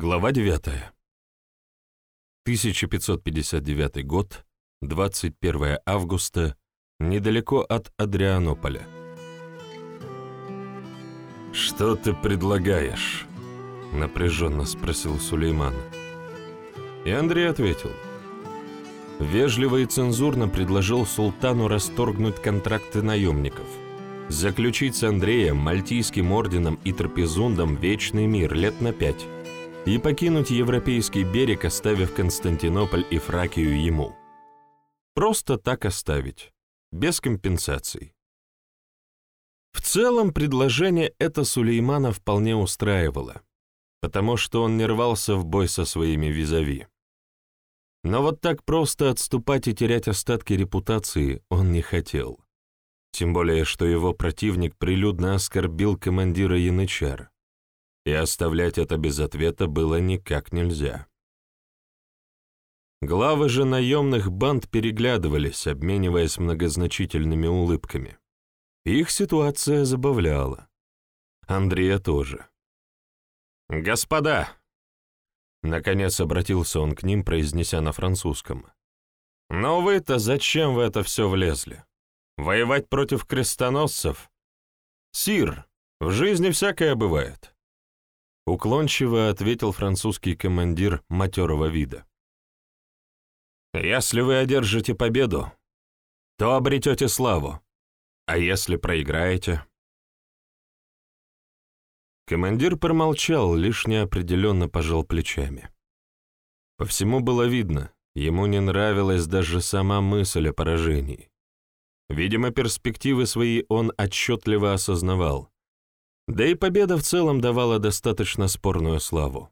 Глава 9. 1559 год, 21 августа, недалеко от Адрианополя. «Что ты предлагаешь?» — напряженно спросил Сулейман. И Андрей ответил. Вежливо и цензурно предложил султану расторгнуть контракты наемников, заключить с Андреем, Мальтийским орденом и Трапезундом вечный мир лет на пять и покинуть европейский берег, оставив Константинополь и Фракию ему. Просто так оставить, без компенсаций. В целом предложение это Сулеймана вполне устраивало, потому что он не рвался в бой со своими визави. Но вот так просто отступать и терять остатки репутации он не хотел. Тем более, что его противник прилюдно оскорбил командира Янычар и оставлять это без ответа было никак нельзя. Главы же наемных банд переглядывались, обмениваясь многозначительными улыбками. Их ситуация забавляла. Андрея тоже. «Господа!» Наконец обратился он к ним, произнеся на французском. «Но вы-то зачем в это все влезли? Воевать против крестоносцев? Сир, в жизни всякое бывает. Уклончиво ответил французский командир матерого вида. «Если вы одержите победу, то обретете славу, а если проиграете...» Командир промолчал, лишь неопределенно пожал плечами. По всему было видно, ему не нравилась даже сама мысль о поражении. Видимо, перспективы свои он отчетливо осознавал, да и победа в целом давала достаточно спорную славу.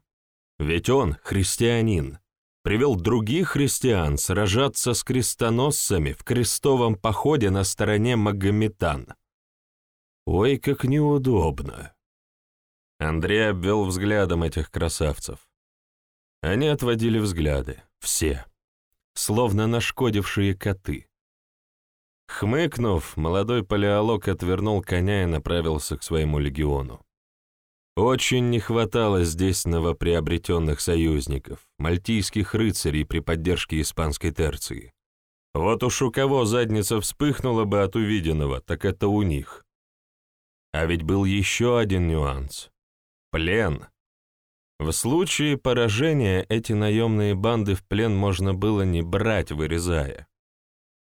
Ведь он, христианин, привел других христиан сражаться с крестоносцами в крестовом походе на стороне магометан. Ой, как неудобно. Андрей обвел взглядом этих красавцев. Они отводили взгляды, все, словно нашкодившие коты. Хмыкнув, молодой палеолог отвернул коня и направился к своему легиону. Очень не хватало здесь новоприобретенных союзников, мальтийских рыцарей при поддержке испанской терции. Вот уж у кого задница вспыхнула бы от увиденного, так это у них. А ведь был еще один нюанс — плен. В случае поражения эти наемные банды в плен можно было не брать, вырезая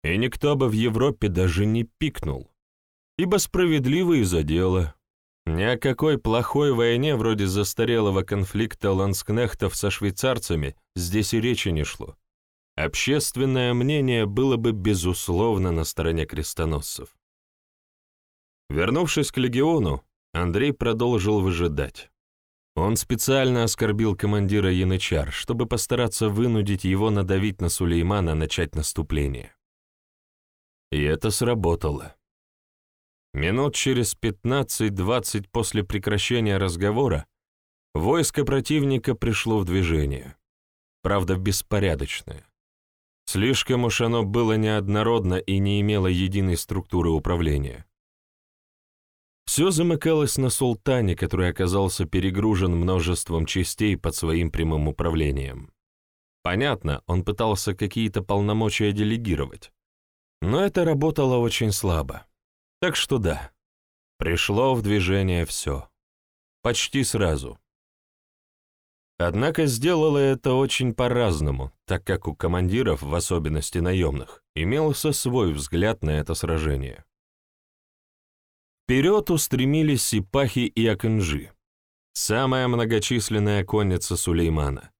и никто бы в Европе даже не пикнул, ибо справедливо из-за дела. Ни о какой плохой войне вроде застарелого конфликта ланскнехтов со швейцарцами здесь и речи не шло. Общественное мнение было бы, безусловно, на стороне крестоносцев. Вернувшись к легиону, Андрей продолжил выжидать. Он специально оскорбил командира Янычар, чтобы постараться вынудить его надавить на Сулеймана начать наступление. И это сработало. Минут через 15-20 после прекращения разговора войско противника пришло в движение. Правда, беспорядочное. Слишком уж оно было неоднородно и не имело единой структуры управления. Все замыкалось на султане, который оказался перегружен множеством частей под своим прямым управлением. Понятно, он пытался какие-то полномочия делегировать. Но это работало очень слабо. Так что да, пришло в движение все. Почти сразу. Однако сделало это очень по-разному, так как у командиров, в особенности наемных, имелся свой взгляд на это сражение. Вперед устремились сипахи и акынжи, самая многочисленная конница Сулеймана.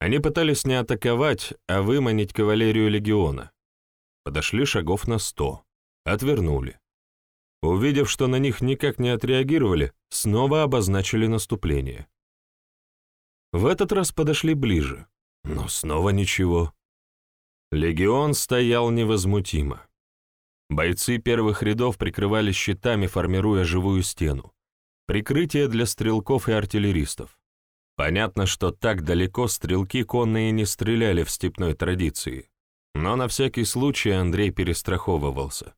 Они пытались не атаковать, а выманить кавалерию легиона, Подошли шагов на сто. Отвернули. Увидев, что на них никак не отреагировали, снова обозначили наступление. В этот раз подошли ближе, но снова ничего. Легион стоял невозмутимо. Бойцы первых рядов прикрывали щитами, формируя живую стену. Прикрытие для стрелков и артиллеристов. Понятно, что так далеко стрелки конные не стреляли в степной традиции. Но на всякий случай Андрей перестраховывался.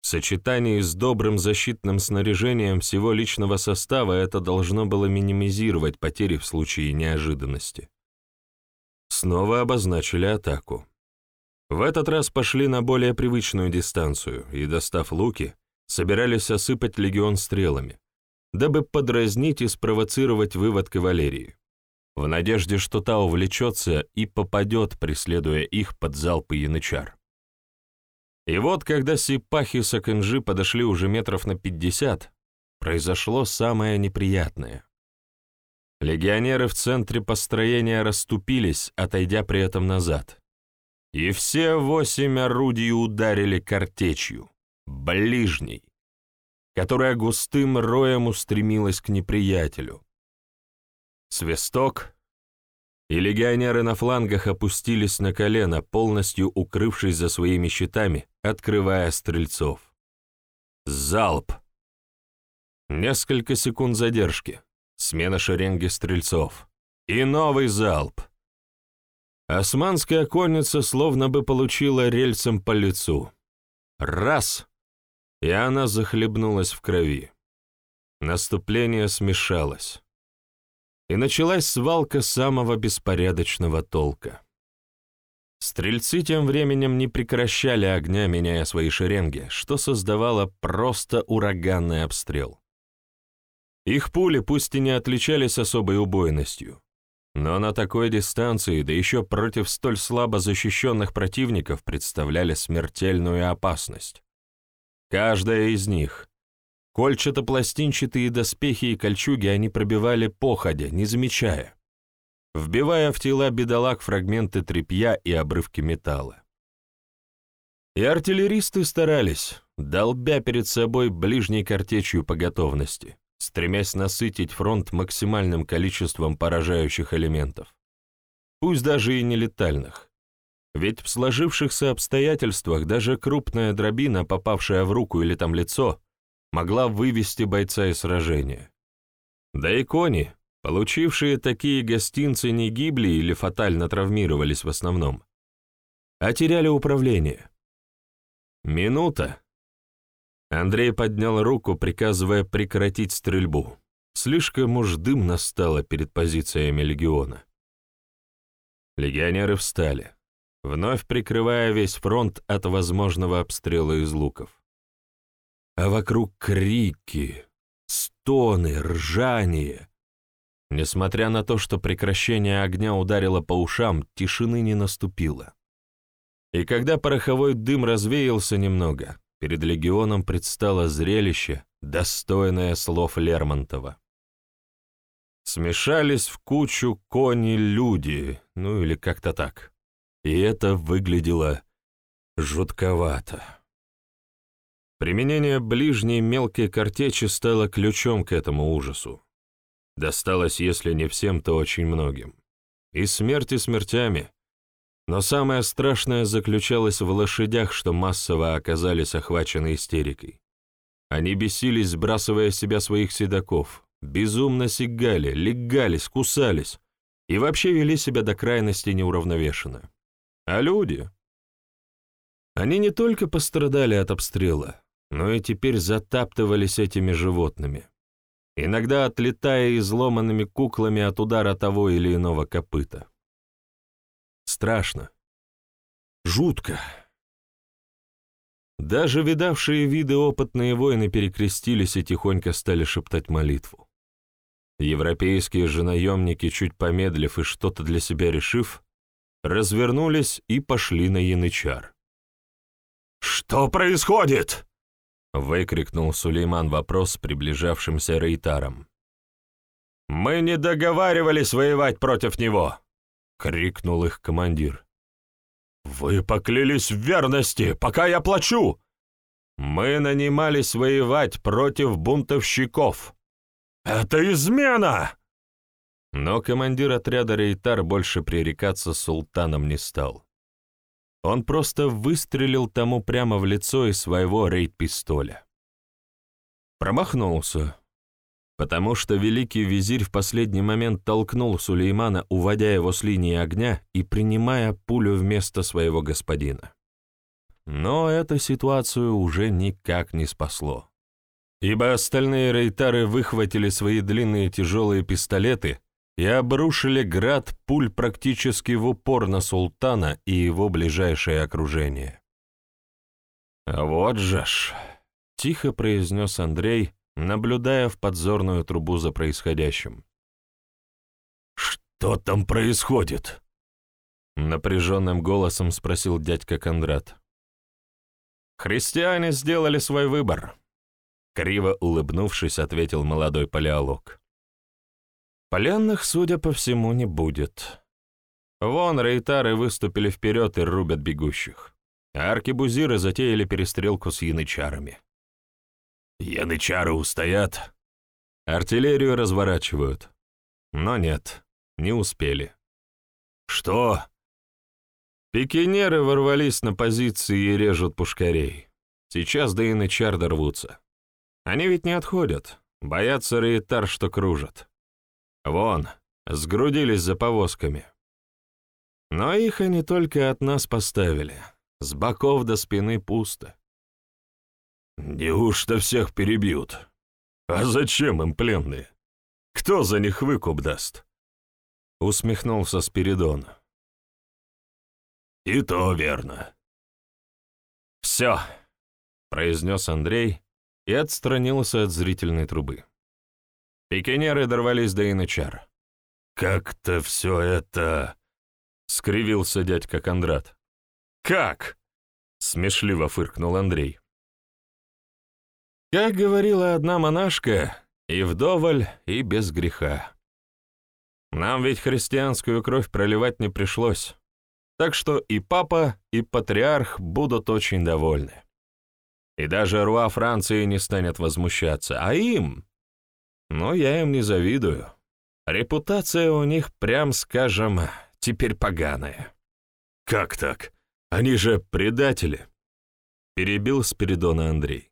В сочетании с добрым защитным снаряжением всего личного состава это должно было минимизировать потери в случае неожиданности. Снова обозначили атаку. В этот раз пошли на более привычную дистанцию и, достав луки, собирались осыпать легион стрелами, дабы подразнить и спровоцировать вывод кавалерии, в надежде, что та увлечется и попадет, преследуя их под залпы янычар. И вот, когда сипахи Сакэнджи подошли уже метров на пятьдесят, произошло самое неприятное. Легионеры в центре построения расступились, отойдя при этом назад. И все восемь орудий ударили картечью, ближней, которая густым роем устремилась к неприятелю. Свисток, и легионеры на флангах опустились на колено, полностью укрывшись за своими щитами, открывая стрельцов. Залп! Несколько секунд задержки, смена шеренги стрельцов и новый залп. Османская конница словно бы получила рельсом по лицу. Раз! и она захлебнулась в крови. Наступление смешалось. И началась свалка самого беспорядочного толка. Стрельцы тем временем не прекращали огня, меняя свои шеренги, что создавало просто ураганный обстрел. Их пули пусть и не отличались особой убойностью, но на такой дистанции, да еще против столь слабо защищенных противников, представляли смертельную опасность. Каждая из них. Кольчато-пластинчатые доспехи и кольчуги они пробивали походя, не замечая, вбивая в тела бедолаг фрагменты тряпья и обрывки металла. И артиллеристы старались, долбя перед собой ближней картечью по готовности, стремясь насытить фронт максимальным количеством поражающих элементов, пусть даже и нелетальных. Ведь в сложившихся обстоятельствах даже крупная дробина, попавшая в руку или там лицо, могла вывести бойца из сражения. Да и кони, получившие такие гостинцы, не гибли или фатально травмировались в основном, а теряли управление. Минута. Андрей поднял руку, приказывая прекратить стрельбу. Слишком уж дым настало перед позициями легиона. Легионеры встали вновь прикрывая весь фронт от возможного обстрела из луков. А вокруг крики, стоны, ржание. Несмотря на то, что прекращение огня ударило по ушам, тишины не наступило. И когда пороховой дым развеялся немного, перед легионом предстало зрелище, достойное слов Лермонтова. Смешались в кучу кони-люди, ну или как-то так и это выглядело жутковато. Применение ближней мелкой картечи стало ключом к этому ужасу. Досталось, если не всем, то очень многим. И смерти смертями. Но самое страшное заключалось в лошадях, что массово оказались охвачены истерикой. Они бесились, сбрасывая с себя своих седаков, безумно сигали, легались, кусались и вообще вели себя до крайности неуравновешенно. А люди? Они не только пострадали от обстрела, но и теперь затаптывались этими животными, иногда отлетая изломанными куклами от удара того или иного копыта. Страшно. Жутко. Даже видавшие виды опытные воины перекрестились и тихонько стали шептать молитву. Европейские же наемники, чуть помедлив и что-то для себя решив, развернулись и пошли на янычар. «Что происходит?» — выкрикнул Сулейман вопрос приближавшимся рейтаром. «Мы не договаривались воевать против него!» — крикнул их командир. «Вы поклялись в верности, пока я плачу!» «Мы нанимались воевать против бунтовщиков!» «Это измена!» Но командир отряда Рейтар больше пререкаться с султаном не стал. Он просто выстрелил тому прямо в лицо из своего рейд-пистоля. Промахнулся, потому что великий визирь в последний момент толкнул Сулеймана, уводя его с линии огня и принимая пулю вместо своего господина. но это ситуацию уже никак не спасло. Ибо остальные рейтары выхватили свои длинные тяжелые пистолеты и обрушили град пуль практически в упор на султана и его ближайшее окружение. «Вот же ж!» — тихо произнес Андрей, наблюдая в подзорную трубу за происходящим. «Что там происходит?» Напряженным голосом спросил дядька Кондрат. «Христиане сделали свой выбор», — криво улыбнувшись, ответил молодой палеолог. «Пленных, судя по всему, не будет. Вон рейтары выступили вперед и рубят бегущих, а аркебузиры затеяли перестрелку с янычарами. Янычары устоят. Артиллерию разворачивают. Но нет, не успели. Что? Пикинеры ворвались на позиции и режут пушкарей. Сейчас до янычар дорвутся. Они ведь не отходят, боятся рейтар, что кружат. Вон, сгрудились за повозками. Но их они только от нас поставили. С боков до спины пусто. Неужто всех перебьют? А зачем им пленные? Кто за них выкуп даст? Усмехнулся Спиридон. И то верно. Все, произнес Андрей и отстранился от зрительной трубы. Пикинеры дорвались до Янычар. «Как-то все это...» — скривился дядька Кондрат. «Как?» — смешливо фыркнул Андрей. Как говорила одна монашка, и вдоволь, и без греха. Нам ведь христианскую кровь проливать не пришлось, так что и папа, и патриарх будут очень довольны. И даже руа Франции не станет возмущаться, а им? Но я им не завидую. Репутация у них, прям скажем, теперь поганая. Как так? Они же предатели. Перебил Спиридона Андрей.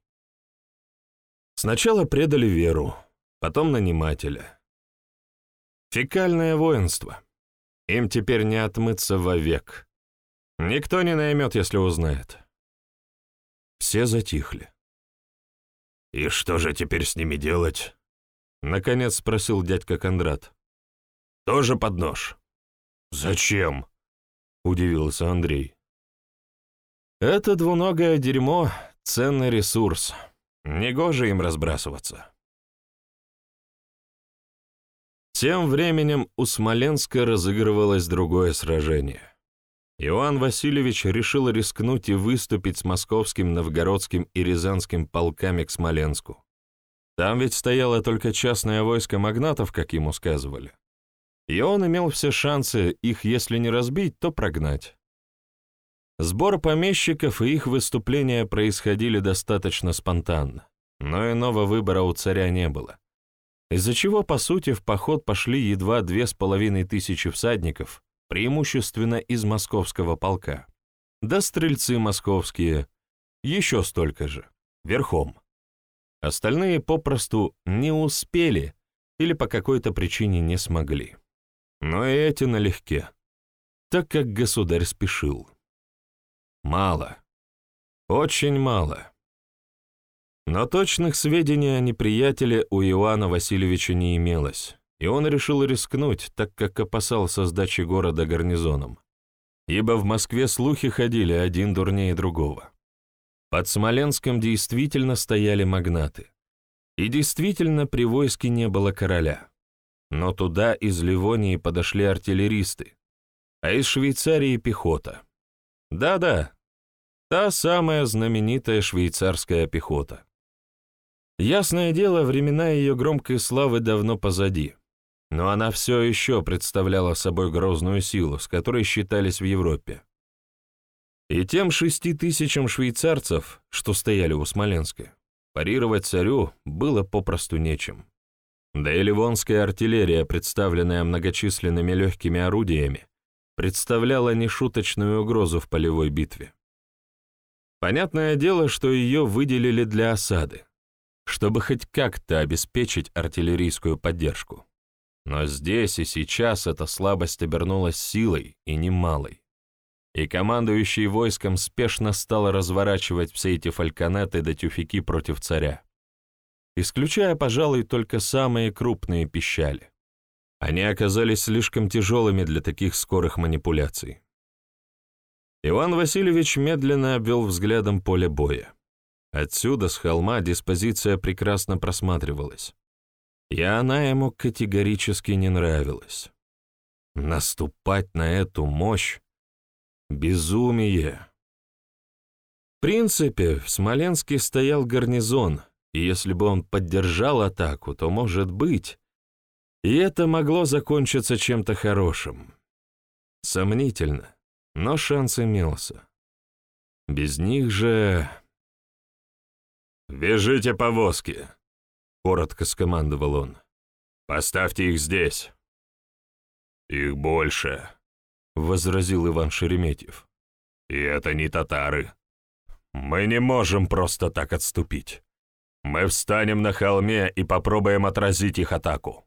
Сначала предали веру, потом нанимателя. Фекальное воинство. Им теперь не отмыться вовек. Никто не наймет, если узнает. Все затихли. «И что же теперь с ними делать?» — наконец спросил дядька Кондрат. «Тоже под нож?» «Зачем?» — удивился Андрей. «Это двуногое дерьмо — ценный ресурс. Негоже им разбрасываться. Тем временем у Смоленска разыгрывалось другое сражение. Иоанн Васильевич решил рискнуть и выступить с московским, новгородским и рязанским полками к Смоленску. Там ведь стояло только частное войско магнатов, как ему сказывали. И он имел все шансы их, если не разбить, то прогнать. Сбор помещиков и их выступления происходили достаточно спонтанно, но иного выбора у царя не было. Из-за чего, по сути, в поход пошли едва две с половиной тысячи всадников, преимущественно из московского полка. Да стрельцы московские, еще столько же, верхом. Остальные попросту не успели или по какой-то причине не смогли. Но и эти налегке, так как государь спешил. Мало. Очень мало. Но точных сведений о неприятеле у Иоанна Васильевича не имелось, и он решил рискнуть, так как опасался сдачи города гарнизоном. Ибо в Москве слухи ходили один дурнее другого. Под Смоленском действительно стояли магнаты. И действительно при войске не было короля. Но туда из Ливонии подошли артиллеристы, а из Швейцарии пехота. Да-да, Та самая знаменитая швейцарская пехота. Ясное дело, времена ее громкой славы давно позади, но она все еще представляла собой грозную силу, с которой считались в Европе. И тем шести тысячам швейцарцев, что стояли у Смоленска, парировать царю было попросту нечем. Да и ливонская артиллерия, представленная многочисленными легкими орудиями, представляла нешуточную угрозу в полевой битве. Понятное дело, что ее выделили для осады, чтобы хоть как-то обеспечить артиллерийскую поддержку. Но здесь и сейчас эта слабость обернулась силой, и немалой. И командующий войском спешно стал разворачивать все эти фальконеты до тюфяки против царя, исключая, пожалуй, только самые крупные пищали. Они оказались слишком тяжелыми для таких скорых манипуляций. Иван Васильевич медленно обвел взглядом поле боя. Отсюда, с холма, диспозиция прекрасно просматривалась. И она ему категорически не нравилась. Наступать на эту мощь — безумие. В принципе, в Смоленске стоял гарнизон, и если бы он поддержал атаку, то, может быть, и это могло закончиться чем-то хорошим. Сомнительно, но шанс имелся. Без них же... «Вяжите повозки!» — коротко скомандовал он. «Поставьте их здесь!» «Их больше!» — возразил Иван Шереметьев. «И это не татары. Мы не можем просто так отступить. Мы встанем на холме и попробуем отразить их атаку».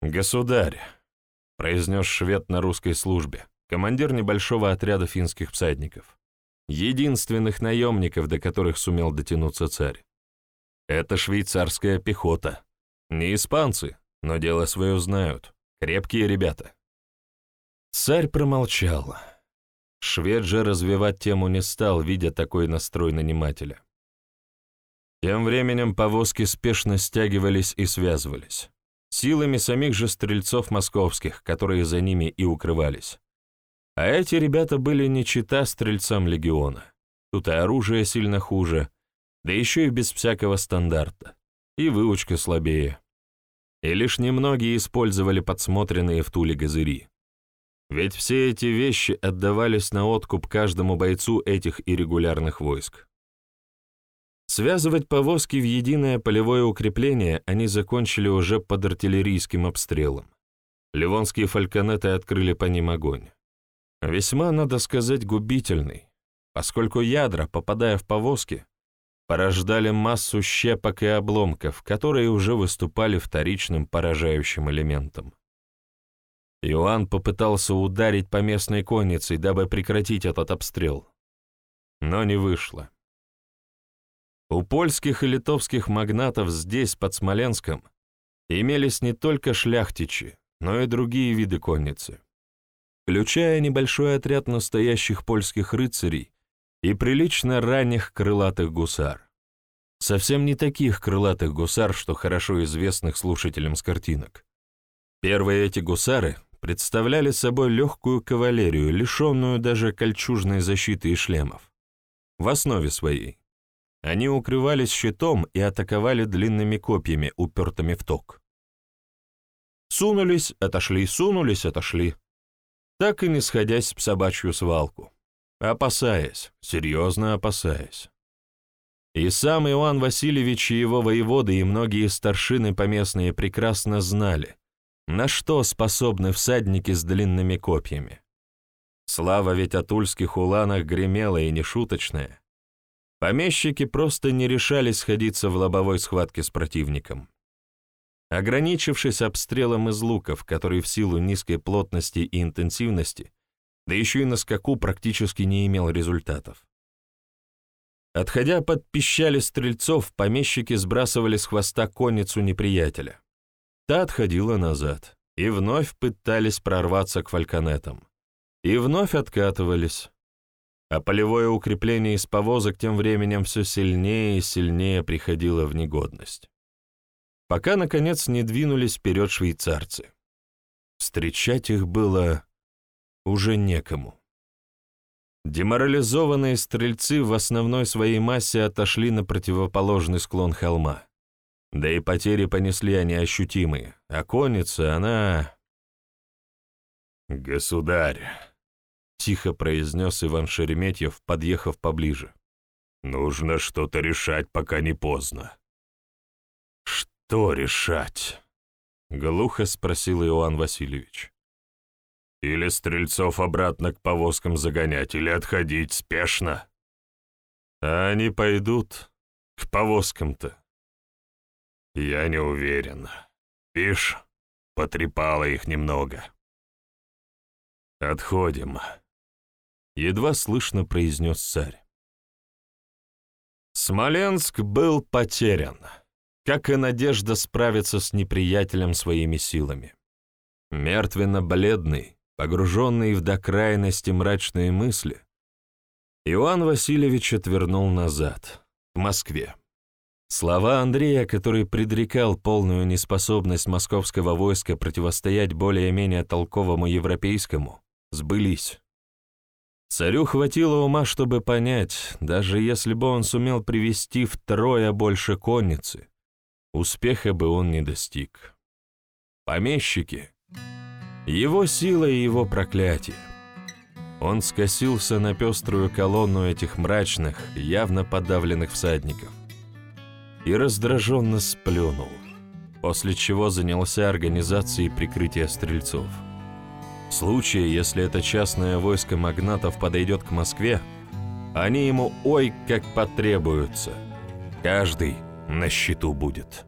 «Государь», — произнес швед на русской службе, командир небольшого отряда финских всадников, единственных наемников, до которых сумел дотянуться царь. Это швейцарская пехота. Не испанцы, но дело свое знают. Крепкие ребята. Царь промолчал. Швед же развивать тему не стал, видя такой настрой нанимателя. Тем временем повозки спешно стягивались и связывались силами самих же стрельцов московских, которые за ними и укрывались. А эти ребята были не чита стрельцам легиона. Тут и оружие сильно хуже, да еще и без всякого стандарта, и выучка слабее. И лишь немногие использовали подсмотренные в Туле газыри. Ведь все эти вещи отдавались на откуп каждому бойцу этих иррегулярных войск. Связывать повозки в единое полевое укрепление они закончили уже под артиллерийским обстрелом. Ливонские фальконеты открыли по ним огонь. Весьма, надо сказать, губительный, поскольку ядра, попадая в повозки, порождали массу щепок и обломков, которые уже выступали вторичным поражающим элементом. Иоанн попытался ударить по местной коннице, дабы прекратить этот обстрел. Но не вышло. У польских и литовских магнатов здесь, под Смоленском, имелись не только шляхтичи, но и другие виды конницы, включая небольшой отряд настоящих польских рыцарей и прилично ранних крылатых гусар. Совсем не таких крылатых гусар, что хорошо известных слушателям с картинок. Первые эти гусары представляли собой легкую кавалерию, лишенную даже кольчужной защиты и шлемов. В основе своей они укрывались щитом и атаковали длинными копьями, упертыми в ток. Сунулись, отошли, сунулись, отошли. Так и не сходясь в собачью свалку. Опасаясь, серьезно опасаясь. И сам Иоанн Васильевич и его воеводы и многие старшины поместные прекрасно знали, на что способны всадники с длинными копьями. Слава ведь о тульских уланах гремела и нешуточная. Помещики просто не решались сходиться в лобовой схватке с противником. Ограничившись обстрелом из луков, который в силу низкой плотности и интенсивности, да еще и на скаку практически не имел результатов. Отходя под пищали стрельцов, помещики сбрасывали с хвоста конницу неприятеля. Та отходила назад, и вновь пытались прорваться к фальконетам. И вновь откатывались, а полевое укрепление из повозок тем временем все сильнее и сильнее приходило в негодность. Пока, наконец, не двинулись вперед швейцарцы. Встречать их было уже некому. Деморализованные стрельцы в основной своей массе отошли на противоположный склон холма. Да и потери понесли они ощутимые, а конница, она... «Государь!» — тихо произнес Иван Шереметьев, подъехав поближе. «Нужно что-то решать, пока не поздно». «Что решать?» — глухо спросил Иоанн Васильевич. «Или стрельцов обратно к повозкам загонять, или отходить спешно?» «А они пойдут к повозкам-то?» «Я не уверен. Вишь, потрепало их немного». «Отходим», — едва слышно произнес царь. Смоленск был потерян, как и надежда справиться с неприятелем своими силами. Мертвенно-бледный, погруженный в до крайности мрачные мысли, Иван Васильевич отвернул назад, в Москве. Слова Андрея, который предрекал полную неспособность московского войска противостоять более-менее толковому европейскому, сбылись. Царю хватило ума, чтобы понять, даже если бы он сумел привести втрое больше конницы, успеха бы он не достиг. Помещики — его сила и его проклятие. Он скосился на пеструю колонну этих мрачных, явно подавленных всадников и раздраженно сплюнул, после чего занялся организацией прикрытия стрельцов. В случае, если это частное войско магнатов подойдет к Москве, они ему ой как потребуются. Каждый на счету будет.